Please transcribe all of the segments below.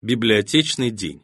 Библиотечный день.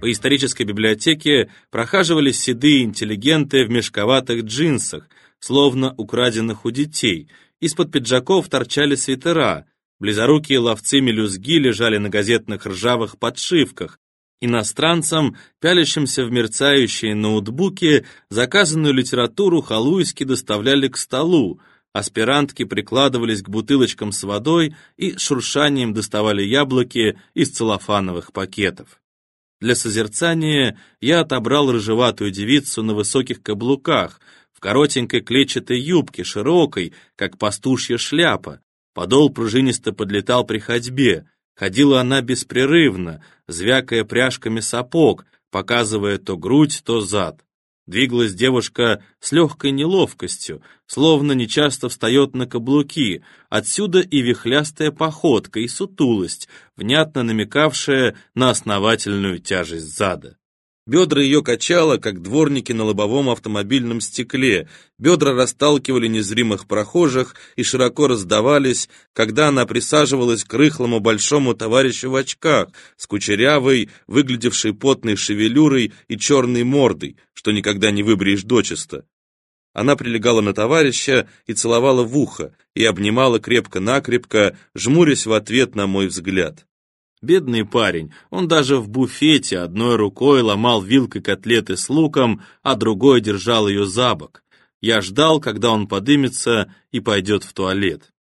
По исторической библиотеке прохаживались седые интеллигенты в мешковатых джинсах, словно украденных у детей. Из-под пиджаков торчали свитера, близорукие ловцы мелюзги лежали на газетных ржавых подшивках. Иностранцам, пялящимся в мерцающие ноутбуки, заказанную литературу халуйски доставляли к столу, аспирантки прикладывались к бутылочкам с водой и шуршанием доставали яблоки из целлофановых пакетов. Для созерцания я отобрал рыжеватую девицу на высоких каблуках, в коротенькой клетчатой юбке, широкой, как пастушья шляпа. Подол пружинисто подлетал при ходьбе. Ходила она беспрерывно, звякая пряжками сапог, показывая то грудь, то зад. Двигалась девушка с легкой неловкостью, словно нечасто встает на каблуки, отсюда и вихлястая походка, и сутулость, внятно намекавшая на основательную тяжесть зада. Бедра ее качало, как дворники на лобовом автомобильном стекле. Бедра расталкивали незримых прохожих и широко раздавались, когда она присаживалась к рыхлому большому товарищу в очках, с кучерявой, выглядевшей потной шевелюрой и черной мордой, что никогда не выбреешь дочисто. Она прилегала на товарища и целовала в ухо, и обнимала крепко-накрепко, жмурясь в ответ на мой взгляд. Бедный парень, он даже в буфете одной рукой ломал вилкой котлеты с луком, а другой держал ее за бок. Я ждал, когда он подымется и пойдет в туалет.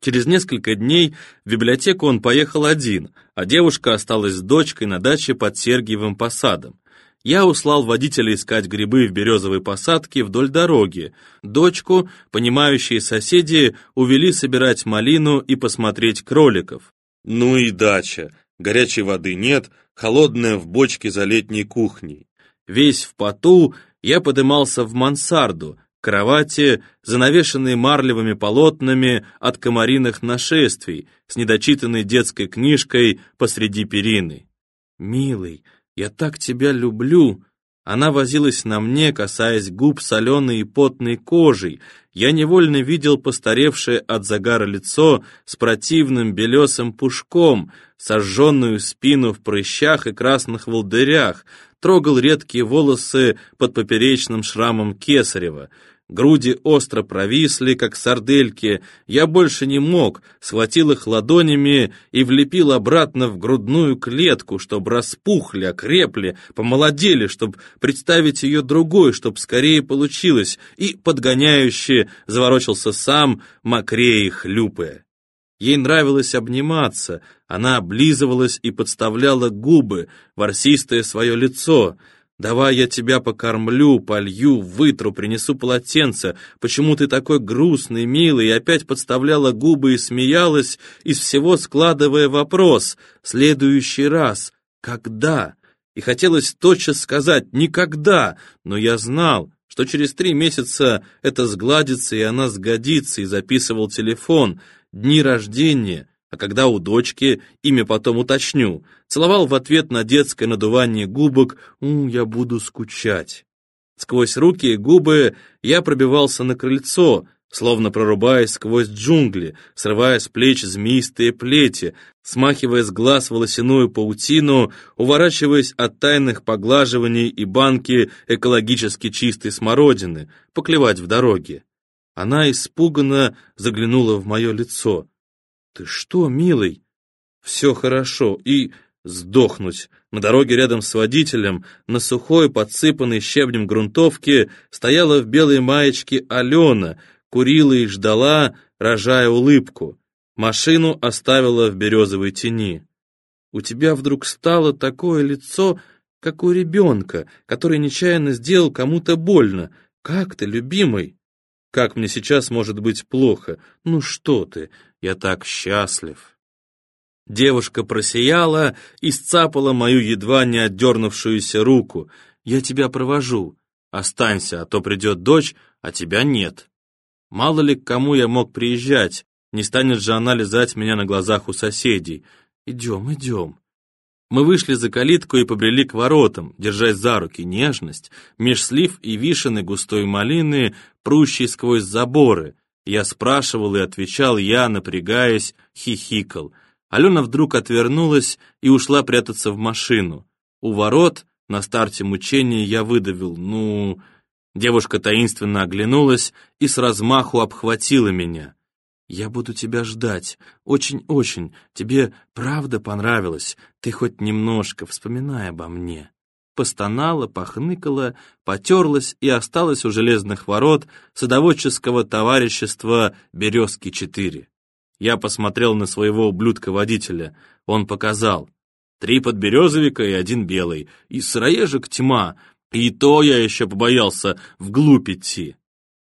Через несколько дней в библиотеку он поехал один, а девушка осталась с дочкой на даче под Сергиевым посадом. Я услал водителя искать грибы в березовой посадке вдоль дороги. Дочку, понимающие соседи, увели собирать малину и посмотреть кроликов. Ну и дача. Горячей воды нет, холодная в бочке за летней кухней. Весь в поту я подымался в мансарду, кровати, занавешенные марлевыми полотнами от комариных нашествий, с недочитанной детской книжкой посреди перины. «Милый, я так тебя люблю!» Она возилась на мне, касаясь губ соленой и потной кожей. Я невольно видел постаревшее от загара лицо с противным белесым пушком, сожженную спину в прыщах и красных волдырях, трогал редкие волосы под поперечным шрамом кесарева. Груди остро провисли, как сардельки. Я больше не мог, схватил их ладонями и влепил обратно в грудную клетку, чтобы распухли, окрепли, помолодели, чтобы представить ее другой, чтобы скорее получилось, и подгоняюще заворочился сам, мокрее хлюпая. Ей нравилось обниматься, она облизывалась и подставляла губы, ворсистое свое лицо — Давай я тебя покормлю, полью, вытру, принесу полотенце. Почему ты такой грустный, милый?» И опять подставляла губы и смеялась, из всего складывая вопрос. «Следующий раз. Когда?» И хотелось тотчас сказать «никогда», но я знал, что через три месяца это сгладится, и она сгодится, и записывал телефон, дни рождения, а когда у дочки, имя потом уточню, целовал в ответ на детское надувание губок «У, я буду скучать». Сквозь руки и губы я пробивался на крыльцо, словно прорубаясь сквозь джунгли, срывая с плеч змеистые плети, смахивая с глаз волосяную паутину, уворачиваясь от тайных поглаживаний и банки экологически чистой смородины, поклевать в дороге. Она испуганно заглянула в мое лицо. «Ты что, милый?» «Все хорошо, и сдохнуть». На дороге рядом с водителем, на сухой, подсыпанной щебнем грунтовке, стояла в белой маечке Алена, курила и ждала, рожая улыбку. Машину оставила в березовой тени. «У тебя вдруг стало такое лицо, как у ребенка, который нечаянно сделал кому-то больно. Как ты, любимый?» Как мне сейчас может быть плохо? Ну что ты, я так счастлив. Девушка просияла и сцапала мою едва не отдернувшуюся руку. «Я тебя провожу. Останься, а то придет дочь, а тебя нет». Мало ли к кому я мог приезжать. Не станет же она лизать меня на глазах у соседей. Идем, идем. Мы вышли за калитку и побрели к воротам, держась за руки нежность, меж слив и вишены густой малины, прущей сквозь заборы. Я спрашивал и отвечал, я, напрягаясь, хихикал. Алена вдруг отвернулась и ушла прятаться в машину. У ворот, на старте мучения, я выдавил, ну... Девушка таинственно оглянулась и с размаху обхватила меня. «Я буду тебя ждать. Очень-очень. Тебе правда понравилось. Ты хоть немножко вспоминай обо мне». Постонала, похныкала, потерлась и осталась у железных ворот садоводческого товарищества «Березки-4». Я посмотрел на своего ублюдка-водителя. Он показал. Три подберезовика и один белый. И сыроежек тьма. И то я еще побоялся вглубь идти.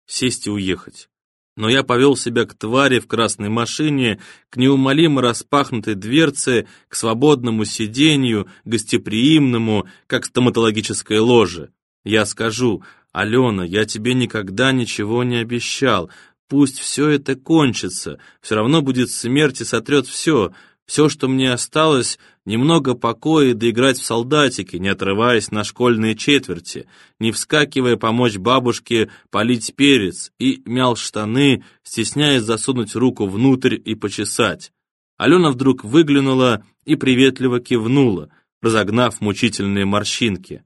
Сесть и уехать но я повел себя к твари в красной машине, к неумолимо распахнутой дверце, к свободному сиденью, гостеприимному, как стоматологическое ложе. Я скажу, «Алена, я тебе никогда ничего не обещал, пусть все это кончится, все равно будет смерть и сотрет все, все, что мне осталось, немного покоя и доиграть в солдатики, не отрываясь на школьные четверти, не вскакивая помочь бабушке полить перец, и мял штаны, стесняясь засунуть руку внутрь и почесать. Алена вдруг выглянула и приветливо кивнула, разогнав мучительные морщинки.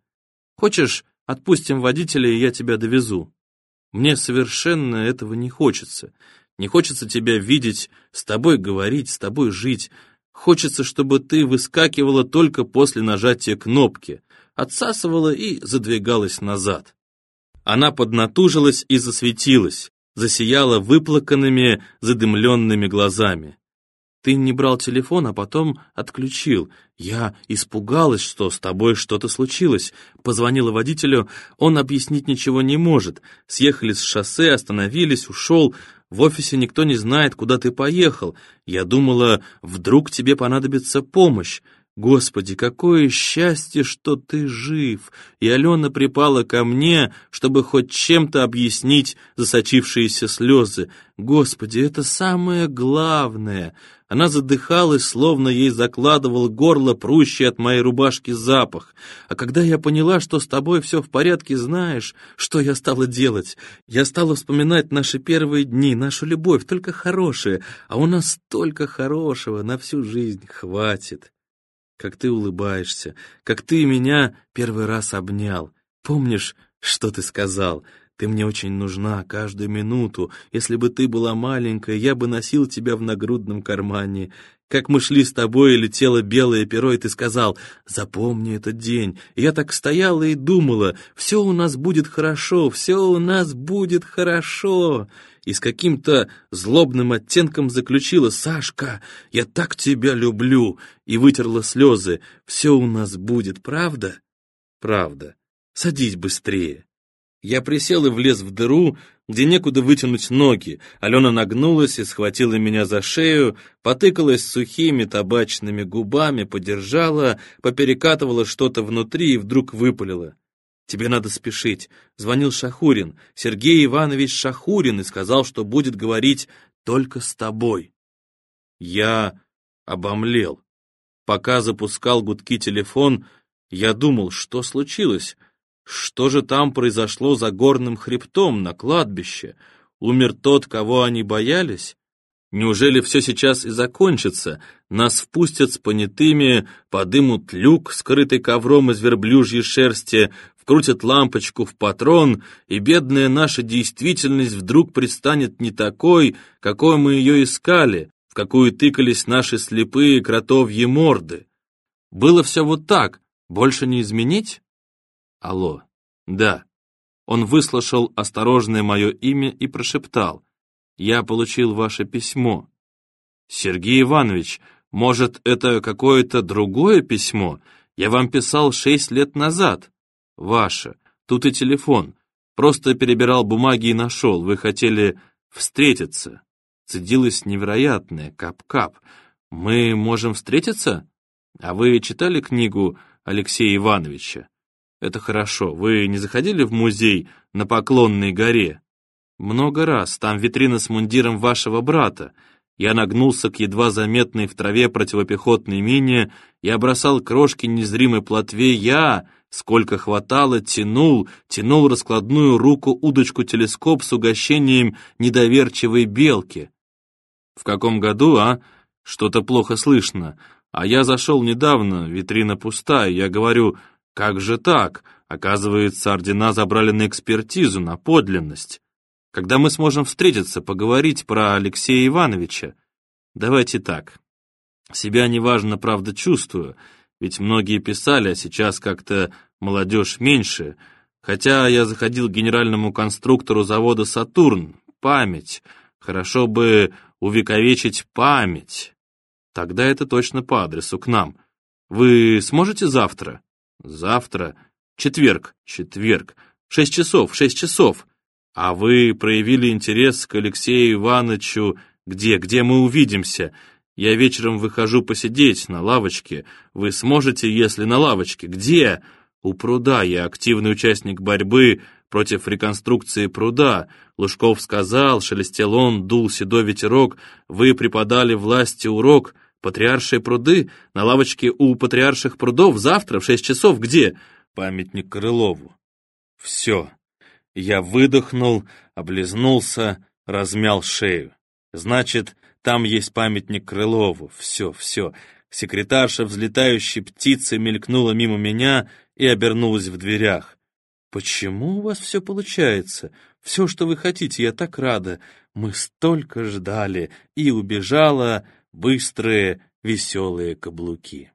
«Хочешь, отпустим водителя, и я тебя довезу?» Мне совершенно этого не хочется. Не хочется тебя видеть, с тобой говорить, с тобой жить. Хочется, чтобы ты выскакивала только после нажатия кнопки, отсасывала и задвигалась назад. Она поднатужилась и засветилась, засияла выплаканными, задымленными глазами. Ты не брал телефон, а потом отключил. Я испугалась, что с тобой что-то случилось. Позвонила водителю, он объяснить ничего не может. Съехали с шоссе, остановились, ушел. В офисе никто не знает, куда ты поехал. Я думала, вдруг тебе понадобится помощь. Господи, какое счастье, что ты жив!» И Алена припала ко мне, чтобы хоть чем-то объяснить засочившиеся слезы. Господи, это самое главное! Она задыхалась, словно ей закладывал горло прущий от моей рубашки запах. А когда я поняла, что с тобой все в порядке, знаешь, что я стала делать? Я стала вспоминать наши первые дни, нашу любовь, только хорошие, а у нас столько хорошего, на всю жизнь хватит. Как ты улыбаешься, как ты меня первый раз обнял. Помнишь, что ты сказал?» Ты мне очень нужна каждую минуту. Если бы ты была маленькая, я бы носил тебя в нагрудном кармане. Как мы шли с тобой, летело белое перо, и ты сказал, запомни этот день. И я так стояла и думала, все у нас будет хорошо, все у нас будет хорошо. И с каким-то злобным оттенком заключила, Сашка, я так тебя люблю, и вытерла слезы. Все у нас будет, правда? Правда. Садись быстрее. Я присел и влез в дыру, где некуда вытянуть ноги. Алена нагнулась и схватила меня за шею, потыкалась сухими табачными губами, подержала, поперекатывала что-то внутри и вдруг выпалила. «Тебе надо спешить», — звонил Шахурин, Сергей Иванович Шахурин, и сказал, что будет говорить только с тобой. Я обомлел. Пока запускал гудки телефон, я думал, что случилось, что же там произошло за горным хребтом на кладбище? Умер тот, кого они боялись? Неужели все сейчас и закончится? Нас впустят с понятыми, подымут люк, скрытый ковром из верблюжьей шерсти, вкрутят лампочку в патрон, и бедная наша действительность вдруг предстанет не такой, какой мы ее искали, в какую тыкались наши слепые кротовьи морды. Было все вот так, больше не изменить? Алло. Да. Он выслушал осторожное мое имя и прошептал. Я получил ваше письмо. Сергей Иванович, может, это какое-то другое письмо? Я вам писал шесть лет назад. Ваше. Тут и телефон. Просто перебирал бумаги и нашел. Вы хотели встретиться. Цедилось невероятное. Кап-кап. Мы можем встретиться? А вы читали книгу Алексея Ивановича? Это хорошо. Вы не заходили в музей на Поклонной горе? Много раз. Там витрина с мундиром вашего брата. Я нагнулся к едва заметной в траве противопехотной мине и бросал крошки незримой плотве. Я, сколько хватало, тянул, тянул раскладную руку удочку-телескоп с угощением недоверчивой белки. В каком году, а? Что-то плохо слышно. А я зашел недавно, витрина пустая, я говорю, как же так? Оказывается, ордена забрали на экспертизу, на подлинность. Когда мы сможем встретиться, поговорить про Алексея Ивановича? Давайте так. Себя неважно, правда, чувствую, ведь многие писали, а сейчас как-то молодежь меньше. Хотя я заходил к генеральному конструктору завода «Сатурн». Память. Хорошо бы увековечить память. Тогда это точно по адресу, к нам. Вы сможете завтра? Завтра. Четверг. Четверг. Шесть часов, шесть часов. А вы проявили интерес к Алексею Ивановичу. Где, где мы увидимся? Я вечером выхожу посидеть на лавочке. Вы сможете, если на лавочке? Где? У пруда. Я активный участник борьбы против реконструкции пруда. Лужков сказал, шелестел он, дул седой ветерок. Вы преподали власти урок. Патриаршие пруды? На лавочке у патриарших прудов завтра в шесть часов. Где? Памятник Крылову. Все. Я выдохнул, облизнулся, размял шею. Значит, там есть памятник Крылову. Все, все. Секретарша взлетающей птицы мелькнула мимо меня и обернулась в дверях. «Почему у вас все получается? Все, что вы хотите, я так рада. Мы столько ждали!» И убежала быстрые, веселые каблуки.